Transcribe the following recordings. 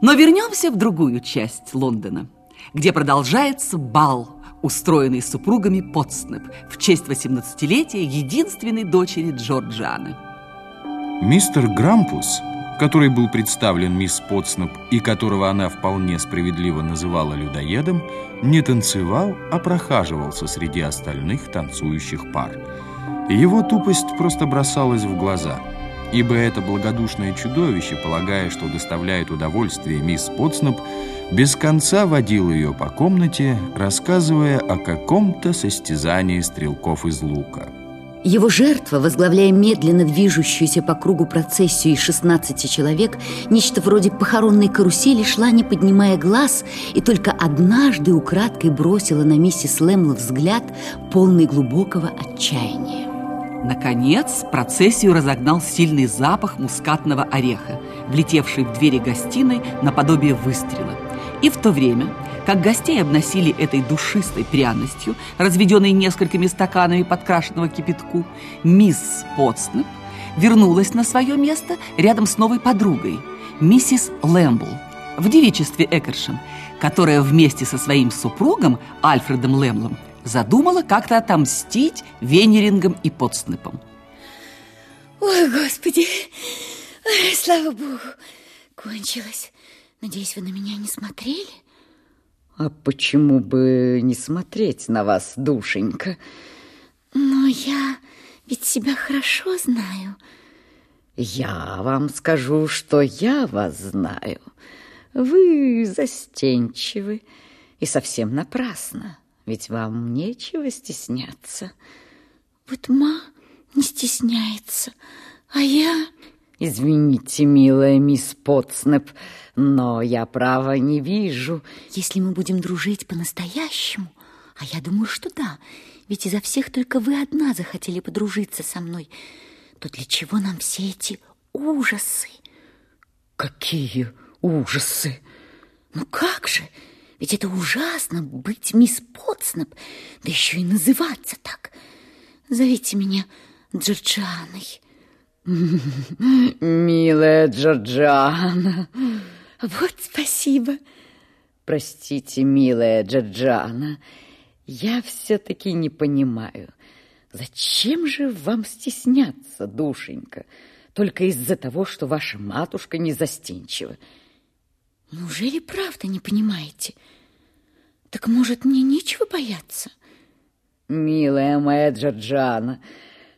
Но вернемся в другую часть Лондона, где продолжается бал, устроенный супругами Потснеп в честь 18-летия единственной дочери Джорджаны. Мистер Грампус, который был представлен мисс Потснеп и которого она вполне справедливо называла людоедом, не танцевал, а прохаживался среди остальных танцующих пар. Его тупость просто бросалась в глаза – ибо это благодушное чудовище, полагая, что доставляет удовольствие мисс Потснеп, без конца водил ее по комнате, рассказывая о каком-то состязании стрелков из лука. Его жертва, возглавляя медленно движущуюся по кругу процессию из 16 человек, нечто вроде похоронной карусели, шла, не поднимая глаз, и только однажды украдкой бросила на миссис Лэмл взгляд, полный глубокого отчаяния. Наконец, процессию разогнал сильный запах мускатного ореха, влетевший в двери гостиной наподобие выстрела. И в то время, как гостей обносили этой душистой пряностью, разведенной несколькими стаканами подкрашенного кипятку, мисс Потснеп вернулась на свое место рядом с новой подругой, миссис Лэмбл, в девичестве Экершем, которая вместе со своим супругом Альфредом Лэмлом задумала как-то отомстить Венерингам и Подснепам. Ой, Господи! Ой, слава Богу! Кончилось. Надеюсь, вы на меня не смотрели? А почему бы не смотреть на вас, душенька? Но я ведь себя хорошо знаю. Я вам скажу, что я вас знаю. Вы застенчивы и совсем напрасно ведь вам нечего стесняться. Вот ма не стесняется, а я... Извините, милая мисс Потснеп, но я права не вижу. Если мы будем дружить по-настоящему, а я думаю, что да, ведь изо всех только вы одна захотели подружиться со мной, то для чего нам все эти ужасы? Какие ужасы? Ну как же, ведь это ужасно быть мисс Потснеп, да еще и называться так. Зовите меня Джорджаной. Милая Джорджана. Вот спасибо. Простите, милая Джорджана, я все-таки не понимаю, зачем же вам стесняться, душенька, только из-за того, что ваша матушка не застенчива. Неужели правда не понимаете? Так, может, мне нечего бояться? Милая моя Джорджана,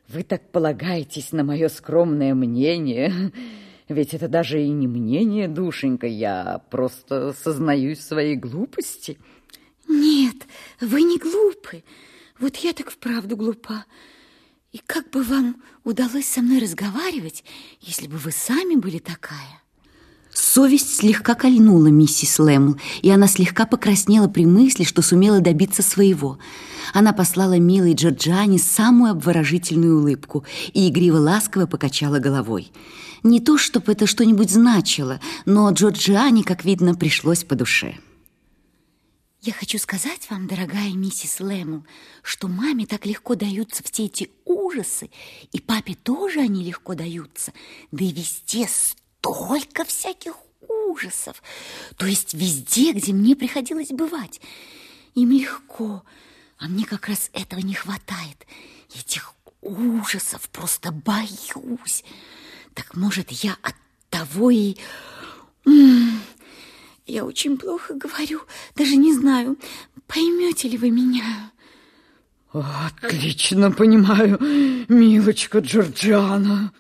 вы так полагаетесь на мое скромное мнение, ведь это даже и не мнение, душенька, я просто сознаюсь в своей глупости. Нет, вы не глупы. Вот я так вправду глупа. И как бы вам удалось со мной разговаривать, если бы вы сами были такая? Совесть слегка кольнула миссис Лэмл, и она слегка покраснела при мысли, что сумела добиться своего. Она послала милой Джорджане самую обворожительную улыбку и игриво-ласково покачала головой. Не то, чтобы это что-нибудь значило, но Джорджиане, как видно, пришлось по душе. Я хочу сказать вам, дорогая миссис Лэмл, что маме так легко даются все эти ужасы, и папе тоже они легко даются, да и везде столько всяких ужасов. То есть везде, где мне приходилось бывать. Им легко, а мне как раз этого не хватает. Этих ужасов просто боюсь. Так может, я от того и... Я очень плохо говорю, даже не знаю, поймете ли вы меня. Отлично понимаю, милочка Джорджана.